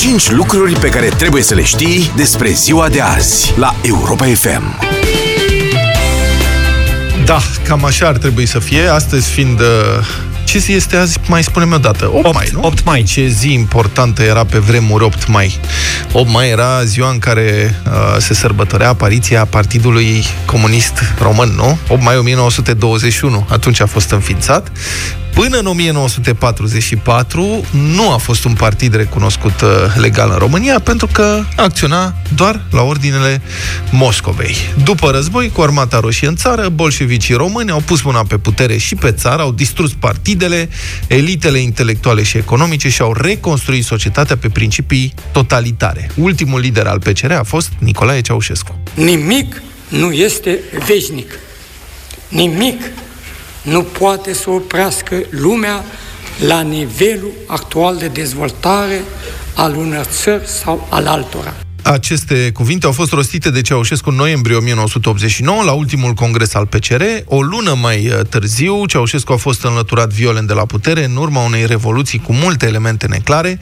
5 lucruri pe care trebuie să le știi despre ziua de azi la Europa FM. Da, cam așa ar trebui să fie. Astăzi fiind uh, ce zi este azi? Mai spunem o dată. 8, 8 mai, nu? 8 mai. Ce zi importantă era pe vremuri 8 mai. 8 mai era ziua în care uh, se sărbătorea apariția Partidului Comunist Român, nu? 8 mai 1921. Atunci a fost înființat. Până în 1944 nu a fost un partid recunoscut uh, legal în România pentru că acționa doar la ordinele Moscovei. După război, cu armata roșie în țară, bolșevicii români au pus mâna pe putere și pe țară, au distrus partidele, elitele intelectuale și economice și au reconstruit societatea pe principii totalitare. Ultimul lider al PCR a fost Nicolae Ceaușescu. Nimic nu este veșnic. Nimic nu poate să oprească lumea la nivelul actual de dezvoltare al unor țări sau al altora. Aceste cuvinte au fost rostite de Ceaușescu în noiembrie 1989, la ultimul congres al PCR. O lună mai uh, târziu, Ceaușescu a fost înlăturat violent de la putere în urma unei revoluții cu multe elemente neclare.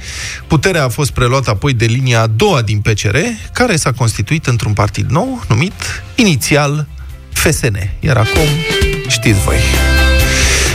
Puterea a fost preluată apoi de linia a doua din PCR, care s-a constituit într-un partid nou, numit inițial FSN. Iar acum știți voi.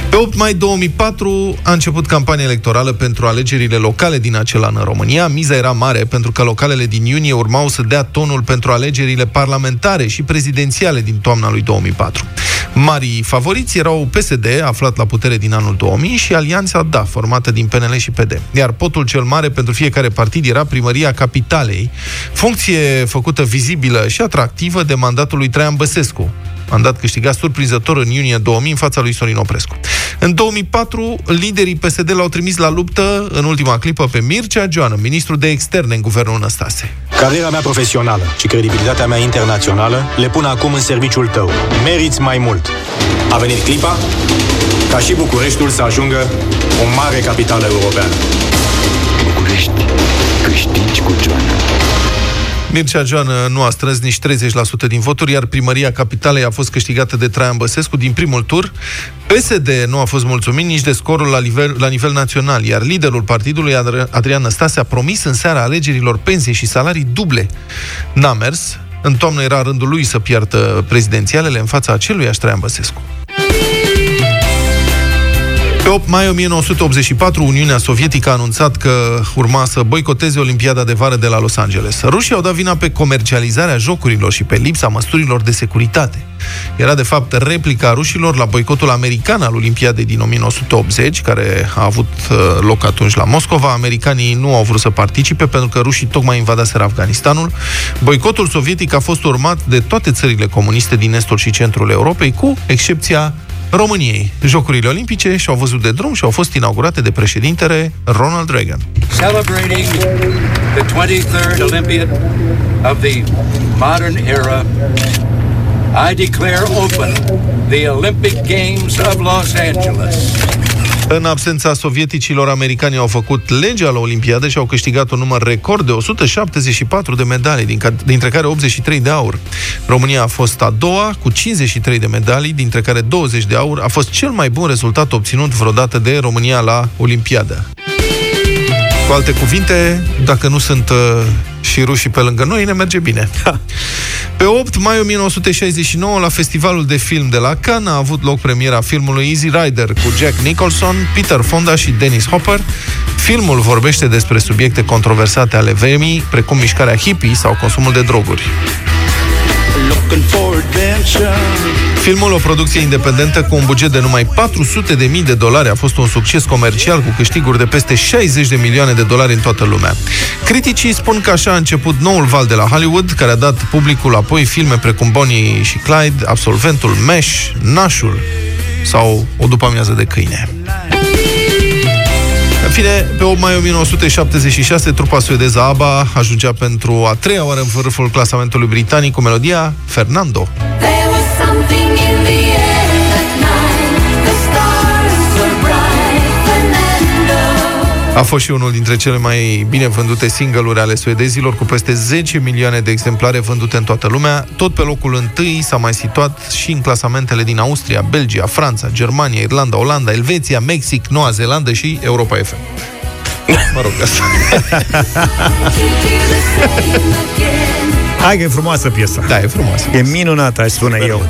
Pe 8 mai 2004 a început campania electorală pentru alegerile locale din acel an în România. Miza era mare pentru că localele din iunie urmau să dea tonul pentru alegerile parlamentare și prezidențiale din toamna lui 2004. Marii favoriți erau PSD, aflat la putere din anul 2000, și Alianța DA, formată din PNL și PD. Iar potul cel mare pentru fiecare partid era primăria capitalei, funcție făcută vizibilă și atractivă de mandatul lui Traian Băsescu, mandat câștigat surprinzător în iunie 2000 în fața lui Sorin Oprescu. În 2004, liderii PSD l-au trimis la luptă în ultima clipă pe Mircea Joană, ministru de externe în guvernul Năstase. Cariera mea profesională și credibilitatea mea internațională le pun acum în serviciul tău. Meriți mai mult. A venit clipa ca și Bucureștiul să ajungă o mare capitală europeană. București, câștigi cu Joana. Mircea Joană nu a strâns nici 30% din voturi, iar primăria capitalei a fost câștigată de Traian Băsescu din primul tur. PSD nu a fost mulțumit nici de scorul la nivel, la nivel național, iar liderul partidului, Adrian Năstase, a promis în seara alegerilor pensii și salarii duble. N-a mers. În toamnă era rândul lui să piardă prezidențialele în fața acelui Traian Băsescu. Pe 8 mai 1984, Uniunea Sovietică a anunțat că urma să boicoteze Olimpiada de vară de la Los Angeles. Rușii au dat vina pe comercializarea jocurilor și pe lipsa măsurilor de securitate. Era, de fapt, replica rușilor la boicotul american al Olimpiadei din 1980, care a avut uh, loc atunci la Moscova. Americanii nu au vrut să participe pentru că rușii tocmai invadaseră Afganistanul. Boicotul sovietic a fost urmat de toate țările comuniste din estul și centrul Europei, cu excepția României. Jocurile Olimpice și-au văzut de drum și au fost inaugurate de președintele Ronald Reagan. Celebrating the 23rd Olympiad of the modern era, I declare open the Olympic Games of Los Angeles. În absența sovieticilor, americanii au făcut legea la Olimpiadă și au câștigat un număr record de 174 de medalii, dintre care 83 de aur. România a fost a doua, cu 53 de medalii, dintre care 20 de aur. A fost cel mai bun rezultat obținut vreodată de România la Olimpiadă. Cu alte cuvinte, dacă nu sunt uh, și rușii pe lângă noi, ne merge bine. Pe 8 mai 1969, la festivalul de film de la Cannes, a avut loc premiera filmului Easy Rider cu Jack Nicholson, Peter Fonda și Dennis Hopper. Filmul vorbește despre subiecte controversate ale vremii, precum mișcarea hippie sau consumul de droguri. Filmul, o producție independentă cu un buget de numai 400 de mii de dolari, a fost un succes comercial cu câștiguri de peste 60 de milioane de dolari în toată lumea. Criticii spun că așa a început noul val de la Hollywood, care a dat publicul apoi filme precum Bonnie și Clyde, Absolventul, Mesh, Nașul sau O după amiază de câine. În fine, pe 8 mai 1976, trupa suedeză ABBA ajungea pentru a treia oară în vârful clasamentului britanic cu melodia Fernando. A fost și unul dintre cele mai bine vândute single-uri ale suedezilor, cu peste 10 milioane de exemplare vândute în toată lumea. Tot pe locul întâi s-a mai situat și în clasamentele din Austria, Belgia, Franța, Germania, Irlanda, Olanda, Elveția, Mexic, Noua Zeelandă și Europa FM. Mă rog, asta. Hai că e frumoasă piesa. Da, e frumoasă. E minunată, aș spune eu.